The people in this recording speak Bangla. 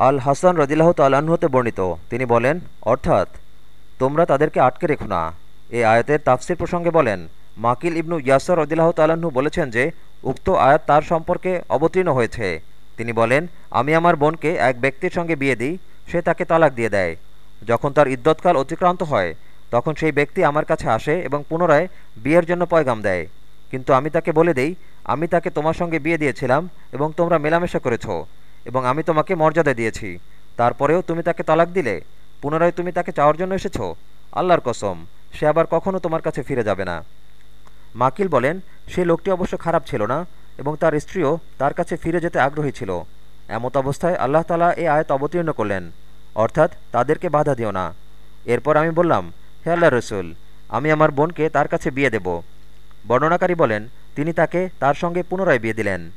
আল হাসান রদিল্লাহ তাল্লাহতে বর্ণিত। তিনি বলেন, অর্থাৎ, তোমরা তাদেরকে আটকে রেখো না। এ আয়াতের তাফসির প্রসঙ্গে বলেন, মাকিল ইবনু ইয়াসর রদিল্লাহ তাল্লাহ্ন বলেছেন যে, উক্ত আয়াত তার সম্পর্কে অবতীর্ণ হয়েছে। তিনি বলেন, আমি আমার বোনকে এক ব্যক্তির সঙ্গে বিয়ে দিই, সে তাকে তালাক দিয়ে দেয়। যখন তার ইদ্যৎকাল অতিক্রান্ত হয়, তখন সেই ব্যক্তি আমার কাছে আসে এবং পুনরায় বিয়ের জন্য পয়গাম দেয়। কিন্তু আমি তাকে বলে দেই, আমি তাকে তোমার সঙ্গে বিয়ে দিয়েছিলাম এবং তোমরা মেলামেশা করেছ। এবং আমি তোমাকে মর্যাদা দিয়েছি। তারপরেও তুমি তাকে তালাক দিলে। পুনরায় তুমি তাকে চাওয়ার জন্য এসেছ? আল্লাহর কসম, সে আবার কখনও তোমার কাছে ফিরে যাবে না। মাকিল বলেন, সে লোকটি অবশ্য খারাপ ছিল না এবং তার স্ত্রীও তার কাছে ফিরে যেতে আগ্রহী ছিল। এমত অবস্থায় আল্লাহ তালা এ আয়াত অবতীর্ণ করলেন। অর্থাৎ তাদেরকে বাধা দিও না। এরপর আমি বললাম, হে আল্লাহ রসুল, আমি আমার বোনকে তার কাছে বিয়ে দেব। বর্ণনাকারী বলেন, তিনি তাকে তার সঙ্গে পুনরায় বিয়ে দিলেন।